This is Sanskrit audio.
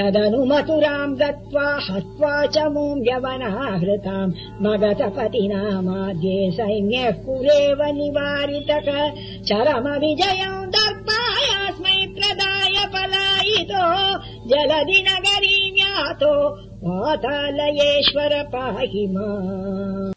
तदनु मथुराम् गत्वा हत्वा च मुम् यवनाहृताम् मगध पतिनामाद्ये सैन्यः पुरेव निवारितक चरम विजयम् दर्पायास्मै प्रदाय पलायितो। जलदि नगरी यातो वातालयेश्वर पाहि मा